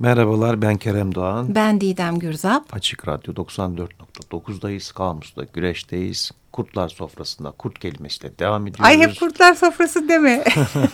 Merhabalar ben Kerem Doğan. Ben Didem Gürzap. Açık Radyo 94.9'dayız. Kamus'ta güreşteyiz. Kurtlar sofrasında kurt kelimesiyle devam ediyoruz. Ay hep kurtlar sofrası deme.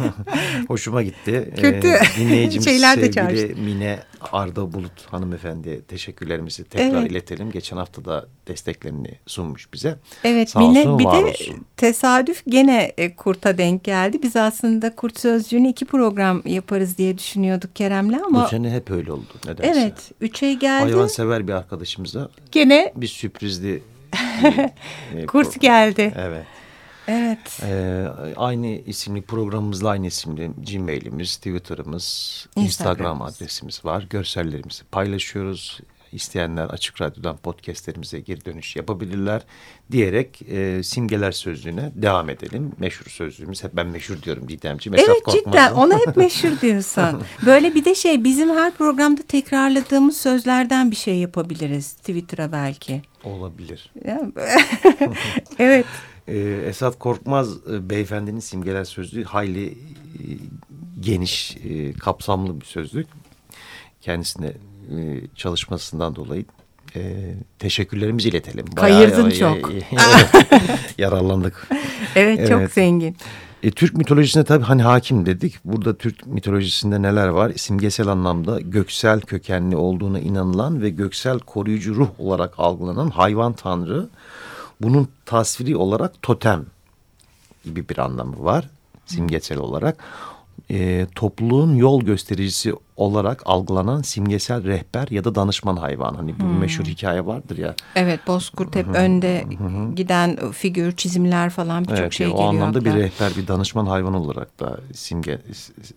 Hoşuma gitti. Kötü ee, dinleyicimiz şeyler de sevgili çağrıştı. Mine Arda Bulut hanımefendi teşekkürlerimizi tekrar Evet. iletelim. Geçen hafta da desteklerini sunmuş bize. Evet Sağ Mine olsun, bir de olsun. tesadüf gene e, kurta denk geldi. Biz aslında kurt sözcüğünü iki program yaparız diye düşünüyorduk Kerem'le ama Bu sene hep öyle oldu nedense. evet üçe geldi. Hayvansever bir arkadaşımıza Gene bir sürprizli e, kurt pro- geldi. Evet. Evet. Ee, aynı isimli programımızla aynı isimli Gmail'imiz, Twitter'ımız, Instagram Instagram'ımız. adresimiz var. Görsellerimizi paylaşıyoruz. İsteyenler Açık Radyo'dan podcastlerimize geri dönüş yapabilirler diyerek e, simgeler sözlüğüne devam edelim. Meşhur sözlüğümüz. Hep ben meşhur diyorum Didemciğim. Esat Evet cidden ona hep meşhur diyorsun. Böyle bir de şey bizim her programda tekrarladığımız sözlerden bir şey yapabiliriz Twitter'a belki. Olabilir. Evet. Ee, Esat Korkmaz e, beyefendinin simgeler sözlüğü hayli e, geniş, e, kapsamlı bir sözlük. Kendisine e, çalışmasından dolayı e, teşekkürlerimizi iletelim. Kayırdın e, çok. e, evet, yararlandık. Evet, çok zengin. E, Türk mitolojisine tabii hani hakim dedik. Burada Türk mitolojisinde neler var? Simgesel anlamda göksel kökenli olduğuna inanılan ve göksel koruyucu ruh olarak algılanan hayvan tanrı. Bunun tasviri olarak totem gibi bir anlamı var simgesel olarak. E, topluluğun yol göstericisi olarak algılanan simgesel rehber ya da danışman hayvan. Hani bu meşhur hikaye vardır ya. Evet Bozkurt hep önde giden figür, çizimler falan birçok Evet, şey o geliyor. anlamda bir rehber, bir danışman hayvan olarak da simge,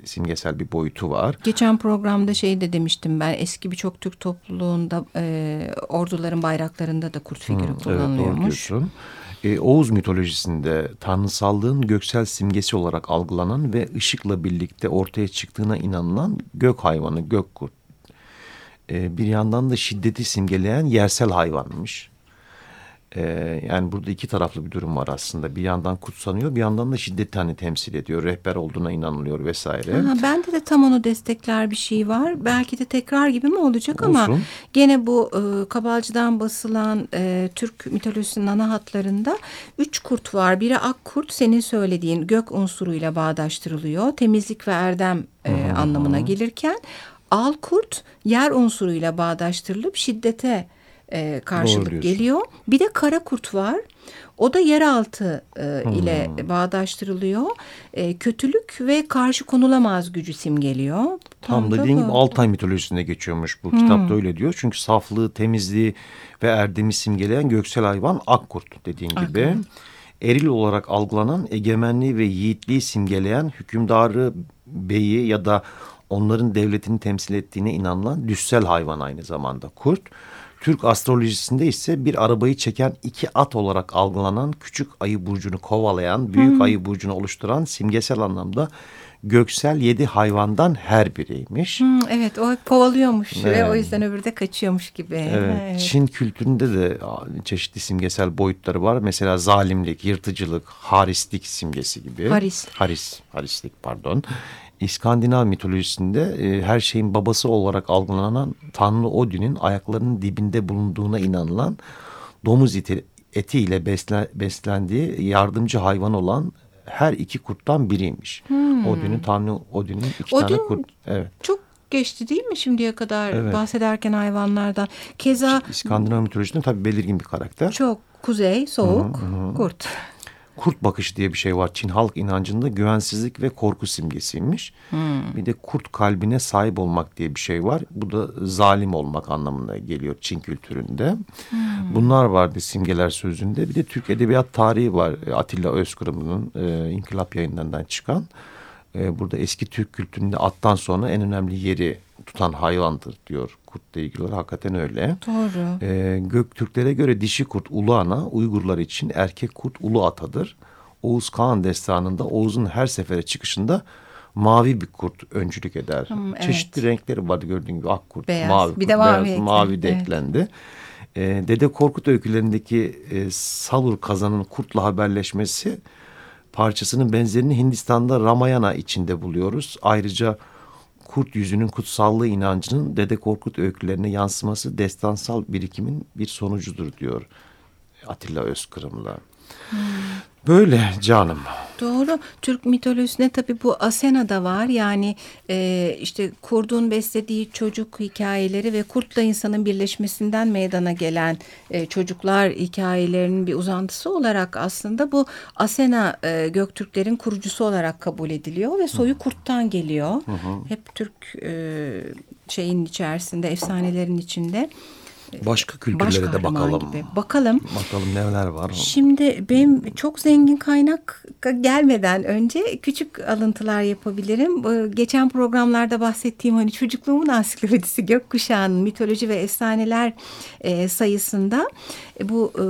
simgesel bir boyutu var. Geçen programda şey de demiştim ben eski birçok Türk topluluğunda e, orduların bayraklarında da kurt figürü Evet, doğru kullanılıyormuş. diyorsun. Ee, Oğuz mitolojisinde tanrısallığın göksel simgesi olarak algılanan ve ışıkla birlikte ortaya çıktığına inanılan gök hayvanı, gökkurt. Ee, bir yandan da şiddeti simgeleyen yersel hayvanmış. Ee, yani burada iki taraflı bir durum var aslında. Bir yandan kutsanıyor, bir yandan da şiddeti hani temsil ediyor. Rehber olduğuna inanılıyor vesaire. Aha, bende de tam onu destekler bir şey var. Belki de tekrar gibi mi olacak ama Olsun. gene bu e, Kabalcı'dan basılan e, Türk mitolojisinin ana hatlarında üç kurt var. Biri ak kurt senin söylediğin gök unsuruyla bağdaştırılıyor. Temizlik ve erdem e, anlamına gelirken al kurt yer unsuruyla bağdaştırılıp şiddete e, karşılık geliyor. Bir de kara kurt var. O da yeraltı e, ile bağdaştırılıyor. E, kötülük ve karşı konulamaz gücü simgeliyor. Tam da da dediğin bu. gibi Altay mitolojisine geçiyormuş bu kitapta öyle diyor. Çünkü saflığı, temizliği ve erdemi simgeleyen göksel hayvan akkurt dediğin gibi. Eril olarak algılanan egemenliği ve yiğitliği simgeleyen hükümdarı, beyi ya da onların devletini temsil ettiğine inanılan düssel hayvan aynı zamanda kurt. Türk astrolojisinde ise bir arabayı çeken iki at olarak algılanan küçük ayı burcunu kovalayan, büyük ayı burcunu oluşturan simgesel anlamda göksel yedi hayvandan her biriymiş. Hmm, evet o kovalıyormuş ve Evet. o yüzden öbürü de kaçıyormuş gibi. Evet. Evet. Çin kültüründe de çeşitli simgesel boyutları var. Mesela zalimlik, yırtıcılık, harislik simgesi gibi. Haris. Haris, harislik pardon. İskandinav mitolojisinde e, her şeyin babası olarak algılanan Tanrı Odin'in ayaklarının dibinde bulunduğuna inanılan domuz eti, etiyle besle, beslendiği yardımcı hayvan olan her iki kurttan biriymiş. Odin'in Tanrı Odin'in iki tane Hmm. Odin- kurt. Evet. Çok geçti değil mi şimdiye kadar Evet. bahsederken hayvanlardan. Keza İskandinav mitolojisinde tabii belirgin bir karakter. çok kuzey, soğuk, kurt. Kurt bakışı diye bir şey var. Çin halk inancında güvensizlik ve korku simgesiymiş. Bir de kurt kalbine sahip olmak diye bir şey var. Bu da zalim olmak anlamına geliyor Çin kültüründe. Bunlar vardı simgeler sözünde. Bir de Türk Edebiyat Tarihi var. Atilla Özkırım'ın e, İnkılap yayınlarından çıkan. E, burada eski Türk kültüründe attan sonra en önemli yeri tutan hayvandır diyor kurtla ilgili olarak. Hakikaten öyle. Doğru. Ee, Göktürklere göre dişi kurt ulu ana, Uygurlar için erkek kurt ulu atadır. Oğuz Kağan destanında Oğuz'un her sefere çıkışında mavi bir kurt öncülük eder. Hmm, evet. Çeşitli renkleri vardı gördüğün gibi ak kurt, Beyaz, mavi bir kurt, de mavi beyaz, mavi de evet. eklendi. Ee, Dede Korkut öykülerindeki e, Salur kazanın kurtla haberleşmesi parçasının benzerini Hindistan'da Ramayana içinde buluyoruz. Ayrıca kurt yüzünün kutsallığı inancının Dede Korkut öykülerine yansıması destansal birikimin bir sonucudur diyor Atilla Özkırım'la. Hmm. Böyle canım. Doğru. Türk mitolojisinde tabii bu Asena da var. Yani e, işte kurdun beslediği çocuk hikayeleri ve kurtla insanın birleşmesinden meydana gelen e, çocuklar hikayelerinin bir uzantısı olarak aslında bu Asena e, Göktürklerin kurucusu olarak kabul ediliyor ve soyu kurttan geliyor. Hı hı. Hep Türk e, şeyin içerisinde, efsanelerin içinde. Başka kültürlere Baş de bakalım. Gibi. Bakalım. Bakalım neler var. Şimdi benim çok zengin kaynak gelmeden önce küçük alıntılar yapabilirim. Geçen programlarda bahsettiğim hani çocukluğumun ansiklopedisi gökkuşağının mitoloji ve efsaneler e, sayısında e, bu e,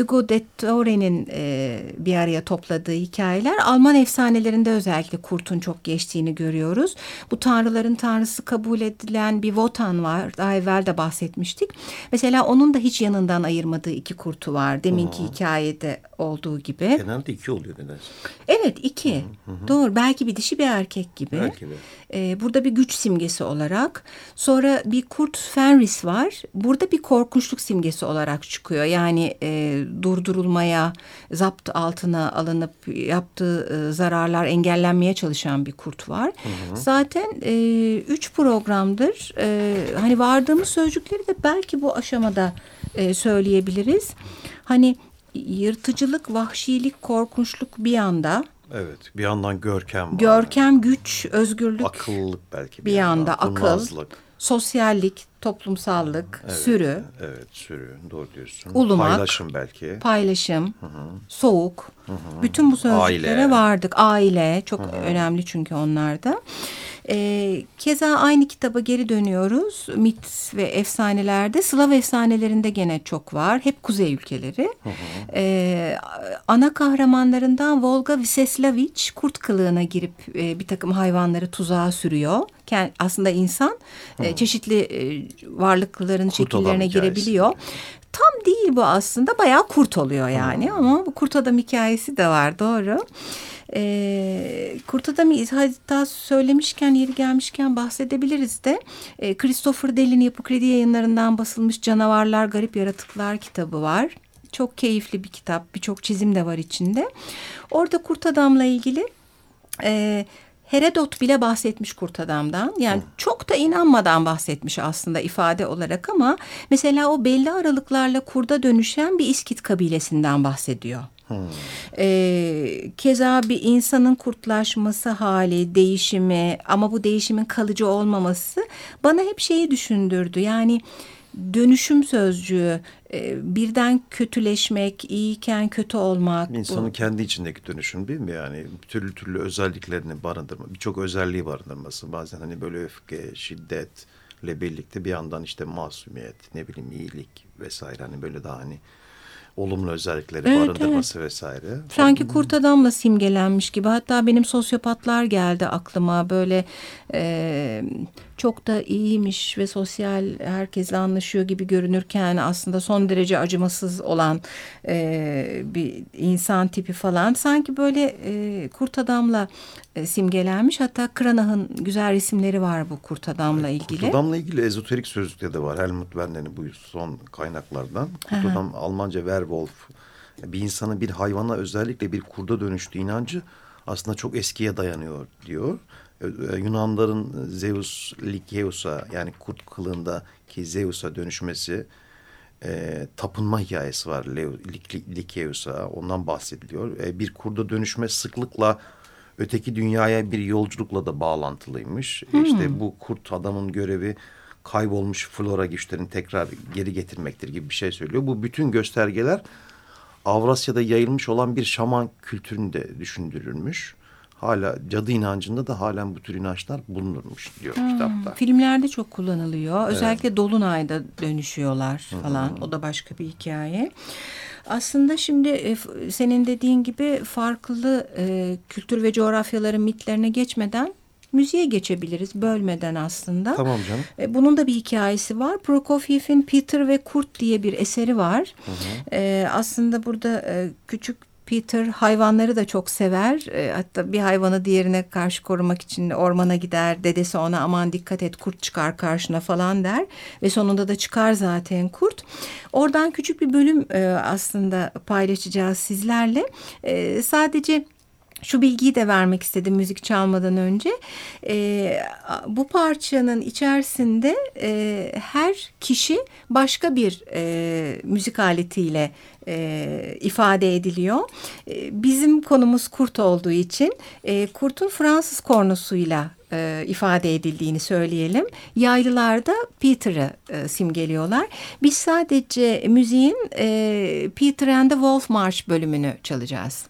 Hugo de Tore'nin e, bir araya topladığı hikayeler Alman efsanelerinde özellikle kurtun çok geçtiğini görüyoruz. Bu tanrıların tanrısı kabul edilen bir Wotan var. Daha evvel de bahsetmiştik. Mesela onun da hiç yanından ayırmadığı iki kurtu var. Deminki hmm. hikayede olduğu gibi. Genelde iki oluyor nedense. Evet iki. Hı hı. Doğru. Belki bir dişi bir erkek gibi. Belki de. Ee, burada bir güç simgesi olarak. Sonra bir kurt Fenris var. Burada bir korkunçluk simgesi olarak çıkıyor. Yani e, durdurulmaya, zapt altına alınıp yaptığı e, zararlar engellenmeye çalışan bir kurt var. Hı hı. Zaten e, üç programdır. E, hani vardığımız sözcükleri de belki bu aşamada e, söyleyebiliriz. Hani yırtıcılık, vahşilik, korkunçluk bir yanda. Evet, bir yandan görkem var. Görkem, güç, özgürlük. Akıllılık belki bir, bir yanda. Akıl, sosyallik, toplumsallık, evet, sürü. Evet, sürü. Doğru diyorsun. Ulumak. Paylaşım belki. Paylaşım, hı hı. soğuk. Hı hı. Bütün bu sözcüklere Aile. vardık. Aile çok hı hı. önemli çünkü onlarda. E, keza aynı kitaba geri dönüyoruz. Mit ve efsanelerde. Slav efsanelerinde gene çok var. Hep kuzey ülkeleri. Hı hı. E, ana kahramanlarından Volga Viseslavich kurt kılığına girip e, bir takım hayvanları tuzağa sürüyor. Kend, aslında insan e, çeşitli e, varlıkların kurt şekillerine girebiliyor. Tam değil bu aslında bayağı kurt oluyor yani hmm. ama bu kurt adam hikayesi de var doğru. E, Kurt Adam'ı hatta söylemişken yeri gelmişken bahsedebiliriz de e, Christopher Dell'in Yapı Kredi yayınlarından basılmış Canavarlar Garip Yaratıklar kitabı var. Çok keyifli bir kitap birçok çizim de var içinde. Orada Kurt Adam'la ilgili... E, Herodot bile bahsetmiş kurt adamdan. Yani Hı. çok da inanmadan bahsetmiş aslında ifade olarak ama mesela o belli aralıklarla kurda dönüşen bir İskit kabilesinden bahsediyor. Ee, keza bir insanın kurtlaşması hali, değişimi ama bu değişimin kalıcı olmaması bana hep şeyi düşündürdü. Yani dönüşüm sözcüğü e, birden kötüleşmek, iyiyken kötü olmak. İnsanın bu. kendi içindeki dönüşüm değil mi? Yani türlü türlü özelliklerini barındırma, birçok özelliği barındırması. Bazen hani böyle öfke, şiddetle birlikte bir yandan işte masumiyet, ne bileyim iyilik vesaire hani böyle daha hani olumlu özellikleri evet, barındırması evet. vesaire. Sanki kurt adamla simgelenmiş gibi. Hatta benim sosyopatlar geldi aklıma. Böyle e, çok da iyiymiş ve sosyal herkesle anlaşıyor gibi görünürken aslında son derece acımasız olan e, bir insan tipi falan. Sanki böyle e, kurt adamla e, simgelenmiş. Hatta Kranach'ın güzel resimleri var bu kurt adamla ilgili. Kurt adamla ilgili ezoterik sözlükte de var. Helmut Wenner'in bu son kaynaklardan. Kurt Aha. adam Almanca werewolf. Bir insanın bir hayvana özellikle bir kurda dönüştüğü inancı aslında çok eskiye dayanıyor diyor. E, Yunanların Zeus Likeus'a yani kurt kılığındaki Zeus'a dönüşmesi e, tapınma hikayesi var Likeus'a ondan bahsediliyor. E, bir kurda dönüşme sıklıkla öteki dünyaya bir yolculukla da bağlantılıymış. Hmm. İşte bu kurt adamın görevi kaybolmuş flora güçlerini tekrar geri getirmektir gibi bir şey söylüyor. Bu bütün göstergeler Avrasya'da yayılmış olan bir şaman kültüründe düşündürülmüş hala cadı inancında da halen bu tür inançlar bulunurmuş diyor hmm, kitapta. Filmlerde çok kullanılıyor. Özellikle evet. Dolunay'da dönüşüyorlar falan. -hı. O da başka bir hikaye. Aslında şimdi e, senin dediğin gibi farklı e, kültür ve coğrafyaların mitlerine geçmeden müziğe geçebiliriz bölmeden aslında. Tamam canım. E, bunun da bir hikayesi var. Prokofiev'in Peter ve Kurt diye bir eseri var. Hı hı. E, aslında burada e, küçük Peter hayvanları da çok sever. E, hatta bir hayvanı diğerine karşı korumak için ormana gider. Dedesi ona aman dikkat et kurt çıkar karşına falan der. Ve sonunda da çıkar zaten kurt. Oradan küçük bir bölüm e, aslında paylaşacağız sizlerle. E, sadece şu bilgiyi de vermek istedim müzik çalmadan önce. E, bu parçanın içerisinde e, her kişi başka bir e, müzik aletiyle e, ifade ediliyor. E, bizim konumuz kurt olduğu için e, kurtun Fransız kornosuyla e, ifade edildiğini söyleyelim. Yaylılarda Peter'ı e, simgeliyorlar. Biz sadece müziğin e, Peter and the Wolf March bölümünü çalacağız.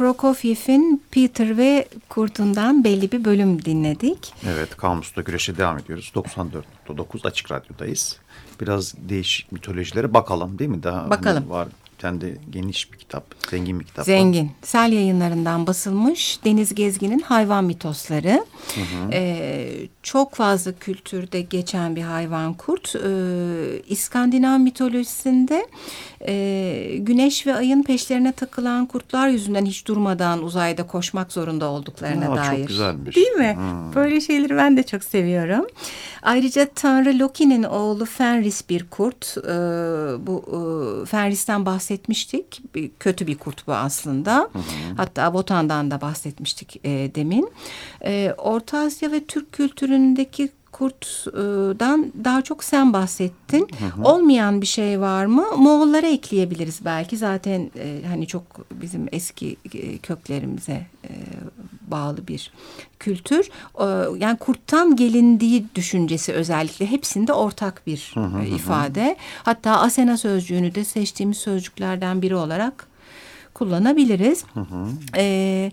Prokofiev'in Peter ve Kurt'undan belli bir bölüm dinledik. Evet, Kamus'ta güreşe devam ediyoruz. 94.9 Açık Radyo'dayız. Biraz değişik mitolojilere bakalım değil mi? Daha bakalım. var Hem de geniş bir kitap, zengin bir kitap. Zengin. Sel yayınlarından basılmış Deniz Gezgin'in Hayvan Mitosları. Hı hı. Ee, çok fazla kültürde geçen bir hayvan kurt. Ee, İskandinav mitolojisinde e, güneş ve ayın peşlerine takılan kurtlar yüzünden hiç durmadan uzayda koşmak zorunda olduklarına Aa, dair. Çok güzelmiş. Değil mi? Hmm. Böyle şeyleri ben de çok seviyorum. Ayrıca Tanrı Loki'nin oğlu Fenris bir kurt. Ee, bu e, Fenris'ten bahsetmiştik. Kötü bir kurt bu aslında. Hı hı. Hatta Botan'dan da bahsetmiştik e, demin. E, Orta Asya ve Türk kültüründeki kurtdan daha çok sen bahsettin. Hı hı. Olmayan bir şey var mı? Moğollara ekleyebiliriz belki. Zaten e, hani çok bizim eski e, köklerimize bağlı bir kültür. E, yani kurttan gelindiği düşüncesi özellikle hepsinde ortak bir hı hı, e, ifade. Hı. Hatta Asena sözcüğünü de seçtiğimiz sözcüklerden biri olarak kullanabiliriz. Hı hı. Evet.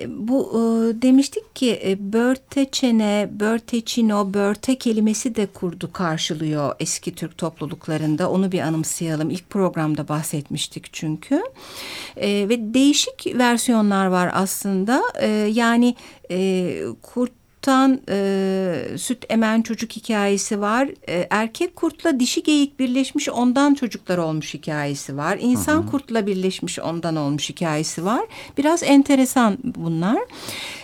E, bu e, demiştik ki e, börteçene, börteçino, börte kelimesi de kurdu karşılıyor eski Türk topluluklarında. Onu bir anımsayalım. İlk programda bahsetmiştik çünkü. E, ve değişik versiyonlar var aslında. Yani e, kurt kurttan e, süt emen çocuk hikayesi var. E, erkek kurtla dişi geyik birleşmiş ondan çocuklar olmuş hikayesi var. İnsan hı hı. kurtla birleşmiş ondan olmuş hikayesi var. Biraz enteresan bunlar.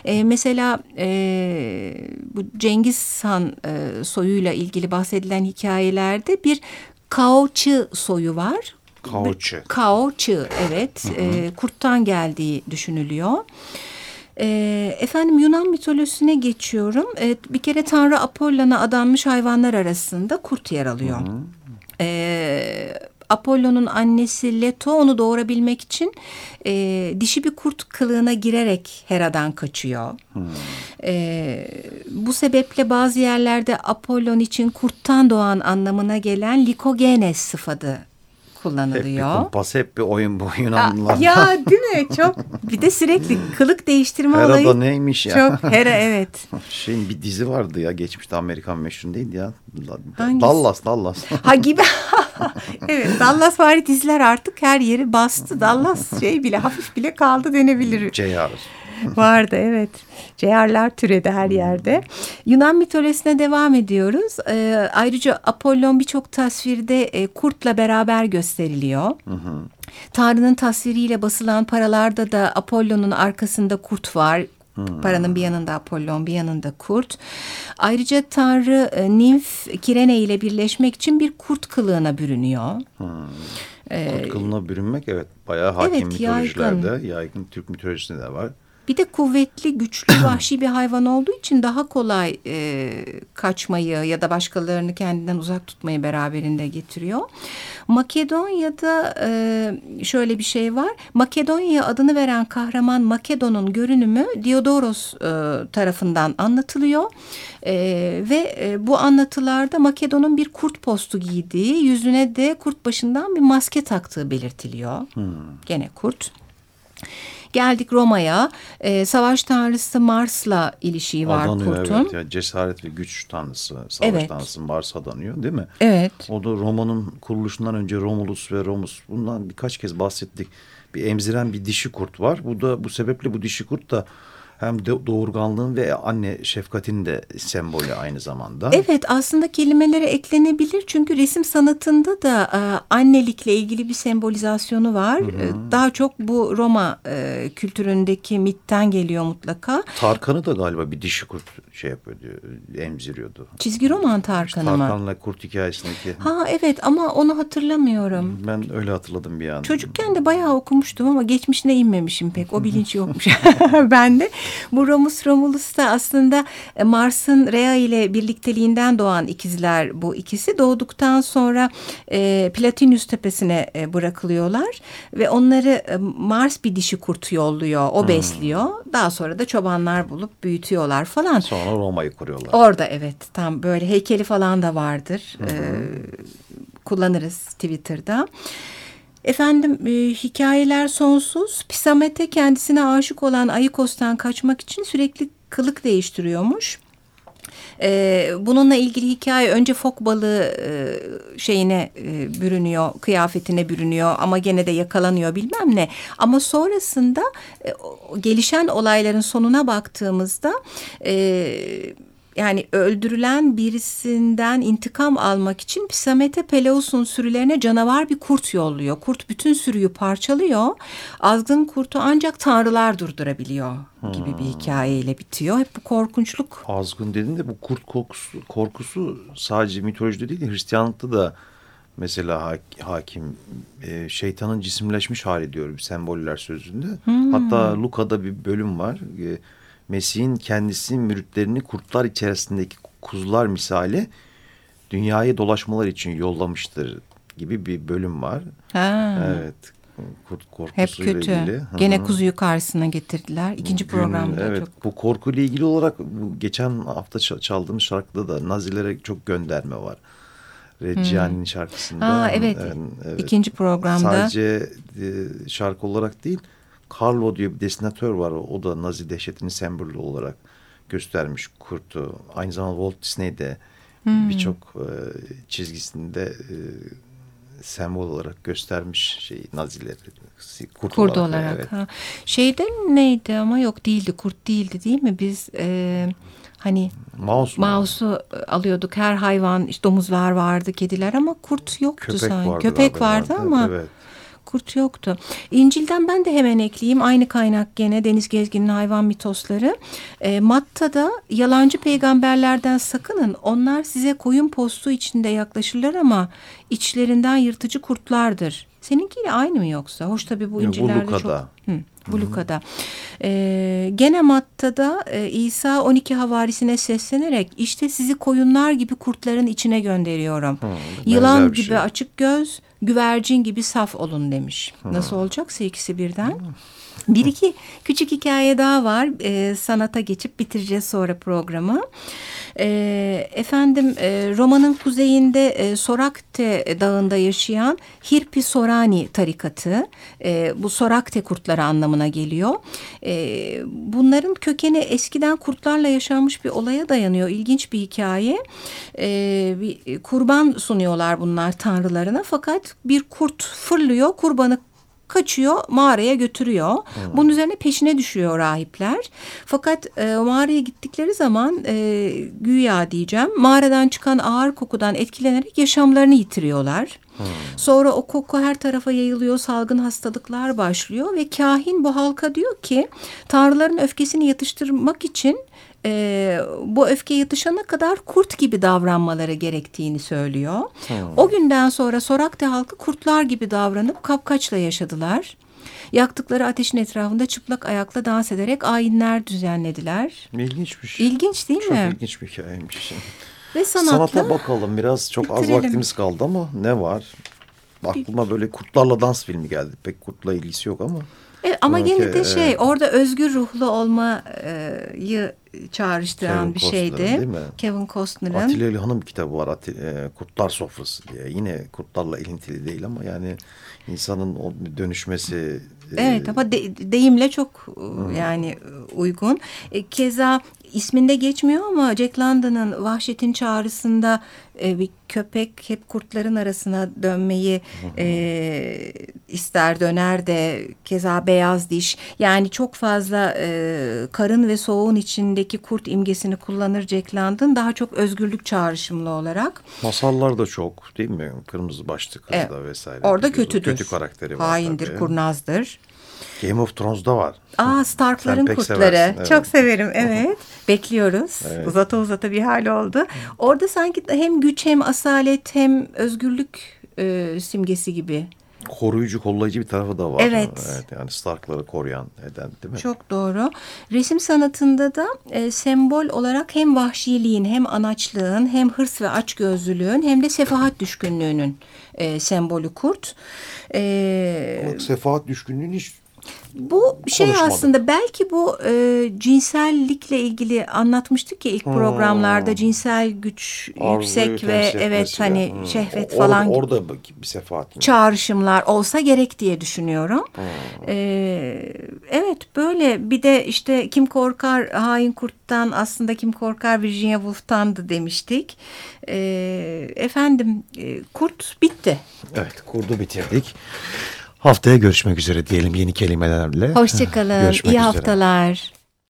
E, mesela e, bu Cengiz Han e, soyuyla ilgili bahsedilen hikayelerde bir Kaoçı soyu var. Kaoçı. Kaoçı evet. Hı hı. E, kurttan geldiği düşünülüyor. E, efendim Yunan mitolojisine geçiyorum. E, bir kere Tanrı Apollon'a adanmış hayvanlar arasında kurt yer alıyor. Hı E, Apollo'nun annesi Leto onu doğurabilmek için e, dişi bir kurt kılığına girerek Hera'dan kaçıyor. Hmm. E, bu sebeple bazı yerlerde Apollon için kurttan doğan anlamına gelen likogenes sıfatı kullanılıyor. Hep bir kumpas, hep bir oyun bu Yunanlılar. Ya değil mi? Çok bir de sürekli kılık değiştirme Hera olayı. da neymiş ya? Çok Hera evet. Şeyin bir dizi vardı ya geçmişte Amerikan meşhur değil ya. Hangisi? Dallas, Dallas. Ha gibi. evet Dallas vari diziler artık her yeri bastı. Dallas şey bile hafif bile kaldı denebilir. JR. Vardı evet. Ceyarlar türedi her yerde. Yunan mitolojisine devam ediyoruz. Ee, ayrıca Apollon birçok tasvirde e, kurtla beraber gösteriliyor. Hı hı. Tanrı'nın tasviriyle basılan paralarda da Apollon'un arkasında kurt var. Hmm. Paranın bir yanında Apollon, bir yanında kurt. Ayrıca Tanrı e, Nimf Kirene ile birleşmek için bir kurt kılığına bürünüyor. Hmm. Ee, kurt kılığına bürünmek evet bayağı hakim evet, mitolojilerde, yaygın. yaygın Türk mitolojisinde de var. Bir de kuvvetli, güçlü, vahşi bir hayvan olduğu için daha kolay e, kaçmayı ya da başkalarını kendinden uzak tutmayı beraberinde getiriyor. Makedonya'da e, şöyle bir şey var. Makedonya adını veren kahraman Makedon'un görünümü Diodoros e, tarafından anlatılıyor. E, ve e, bu anlatılarda Makedon'un bir kurt postu giydiği, yüzüne de kurt başından bir maske taktığı belirtiliyor. Hmm. Gene kurt. Geldik Roma'ya. E, savaş tanrısı Mars'la ilişiği var adanıyor, kurtun. Evet, yani cesaret ve güç tanrısı, savaş evet. tanrısı Mars adanıyor değil mi? Evet. O da Roma'nın kuruluşundan önce Romulus ve Romus bundan birkaç kez bahsettik. Bir emziren bir dişi kurt var. Bu da bu sebeple bu dişi kurt da hem de doğurganlığın ve anne şefkatin de sembolü aynı zamanda. Evet aslında kelimelere eklenebilir çünkü resim sanatında da e, annelikle ilgili bir sembolizasyonu var. Hı hı. E, daha çok bu Roma e, kültüründeki mitten geliyor mutlaka. Tarkan'ı da galiba bir dişi kurt şey yapıyordu, emziriyordu. Çizgi roman Tarkan'ı mı? Tarkan'la kurt hikayesindeki. Ha evet ama onu hatırlamıyorum. Ben öyle hatırladım bir an. Çocukken de bayağı okumuştum ama geçmişine inmemişim pek. O bilinç yokmuş bende. Bu Romus Romulus da aslında e, Mars'ın Rhea ile birlikteliğinden doğan ikizler bu ikisi. Doğduktan sonra e, Platinus tepesine e, bırakılıyorlar ve onları e, Mars bir dişi kurt yolluyor. O hmm. besliyor. Daha sonra da çobanlar bulup büyütüyorlar falan. Sonra Roma'yı kuruyorlar. Orada evet tam böyle heykeli falan da vardır. Hmm. E, kullanırız Twitter'da. Efendim e, hikayeler sonsuz. Pisamete kendisine aşık olan Ayikos'tan kaçmak için sürekli kılık değiştiriyormuş. Ee, bununla ilgili hikaye önce fok balığı e, şeyine e, bürünüyor, kıyafetine bürünüyor ama gene de yakalanıyor bilmem ne. Ama sonrasında e, gelişen olayların sonuna baktığımızda... E, yani öldürülen birisinden intikam almak için Psamete Peleus'un sürülerine canavar bir kurt yolluyor. Kurt bütün sürüyü parçalıyor. Azgın kurtu ancak tanrılar durdurabiliyor gibi bir hikayeyle bitiyor. Hep bu korkunçluk. Azgın dedin de bu kurt korkusu, korkusu sadece mitolojide değil Hristiyanlıkta da mesela hakim e, şeytanın cisimleşmiş hali diyor semboller sözünde. Hmm. Hatta Luka'da bir bölüm var. E, Mesih'in kendisi müritlerini kurtlar içerisindeki kuzular misali dünyayı dolaşmalar için yollamıştır gibi bir bölüm var. Ha. Evet. Kurt korkusuyla Hep kötü. ilgili. Gene kuzuyu karşısına getirdiler. İkinci Gün, programda evet, çok. Bu korkuyla ilgili olarak bu geçen hafta çaldığımız şarkıda da Nazilere çok gönderme var. Reggiani'nin hmm. şarkısında. Aa, evet. Evet. İkinci programda. Sadece e, şarkı olarak değil Carlo diye bir destinatör var. O da Nazi dehşetinin sembolü olarak göstermiş kurtu. Aynı zamanda Walt Disney de hmm. birçok e, çizgisinde e, sembol olarak göstermiş şey Nazileri. Kurt, kurt olarak. olarak evet. ha. Şeyde neydi ama yok değildi kurt değildi değil mi? Biz e, hani Mouse mouse'u alıyorduk her hayvan işte domuzlar vardı kediler ama kurt yoktu Köpek sanki. Vardı Köpek vardı ama evet kurt yoktu. İncil'den ben de hemen ekleyeyim. Aynı kaynak gene Deniz Gezgin'in hayvan mitosları. E, Matta'da yalancı peygamberlerden sakının. Onlar size koyun postu içinde yaklaşırlar ama içlerinden yırtıcı kurtlardır. Seninkiyle aynı mı yoksa? Hoş tabii bu İncil'lerde çok... Hı, bu Luka'da. Ee, gene Matta'da e, İsa 12 havarisine seslenerek işte sizi koyunlar gibi kurtların içine gönderiyorum. Hı, Yılan gibi şey. açık göz, güvercin gibi saf olun demiş. Hı. Nasıl olacaksa ikisi birden. Hı. Bir iki küçük hikaye daha var. E, sanata geçip bitireceğiz sonra programı. E, efendim e, Roma'nın kuzeyinde e, Sorakte dağında yaşayan Hirpi Sorani tarikatı. E, bu Sorakte kurtları anlamına geliyor. E, bunların kökeni eskiden kurtlarla yaşanmış bir olaya dayanıyor. İlginç bir hikaye. E, bir kurban sunuyorlar bunlar tanrılarına fakat bir kurt fırlıyor kurbanı kaçıyor mağaraya götürüyor. Hmm. Bunun üzerine peşine düşüyor rahipler. Fakat e, mağaraya gittikleri zaman e, güya diyeceğim mağaradan çıkan ağır kokudan etkilenerek yaşamlarını yitiriyorlar. Hmm. Sonra o koku her tarafa yayılıyor, salgın hastalıklar başlıyor ve kahin bu halka diyor ki tanrıların öfkesini yatıştırmak için e, bu öfke yatışana kadar kurt gibi davranmaları gerektiğini söylüyor. Hmm. O günden sonra Sorakte halkı kurtlar gibi davranıp kapkaçla yaşadılar. Yaktıkları ateşin etrafında çıplak ayakla dans ederek ayinler düzenlediler. İlginçmiş. İlginç değil Çok mi? Çok ilginç bir hikayeymiş. Ve sanatla Sanata bakalım biraz çok bitirelim. az vaktimiz kaldı ama ne var? Aklıma böyle kurtlarla dans filmi geldi. Pek kurtla ilgisi yok ama. E, ama gene de şey orada özgür ruhlu olmayı çağrıştıran Kevin bir şeydi. Değil mi? Kevin Costner'ın. Atilla İlhan'ın bir kitabı var. Atilla, Kurtlar Sofrası diye. Yine kurtlarla ilintili değil ama yani insanın o dönüşmesi. Evet e, ama de, deyimle çok Hı. yani uygun. E, keza isminde geçmiyor ama Jack London'ın Vahşet'in çağrısında e, bir köpek hep kurtların arasına dönmeyi e, ister döner de keza beyaz diş yani çok fazla e, karın ve soğuğun içindeki kurt imgesini kullanır Jack London daha çok özgürlük çağrışımlı olarak. Masallar da çok değil mi? Kırmızı başlı kızda evet. vesaire. Orada kötüdür. Kötü karakteri var Haindir, tabii. kurnazdır. Game of Thrones'da var. Aa Stark'ların kurtları. evet. Çok severim evet. Bekliyoruz. Evet. Uzata uzata bir hal oldu. Orada sanki hem güç hem asalet hem özgürlük e, simgesi gibi. Koruyucu, kollayıcı bir tarafı da var. Evet. evet yani Stark'ları koruyan eden değil mi? Çok doğru. Resim sanatında da e, sembol olarak hem vahşiliğin hem anaçlığın hem hırs ve açgözlülüğün hem de sefahat düşkünlüğünün e, sembolü kurt. E, Ama sefahat düşkünlüğün hiç Bu şey Konuşmadı. aslında belki bu e, cinsellikle ilgili anlatmıştık ya ilk programlarda cinsel güç Arzuyu yüksek ve evet hani Hmm. şehvet Or- falan Orada bir sefahat mi? çağrışımlar olsa gerek diye düşünüyorum. Hmm. Ee, evet böyle bir de işte kim korkar hain kurttan aslında kim korkar Virginia Woolf'tandı demiştik. Ee, efendim e, kurt bitti. Evet kurdu bitirdik. Haftaya görüşmek üzere diyelim yeni kelimelerle. Hoşçakalın. İyi üzere. haftalar.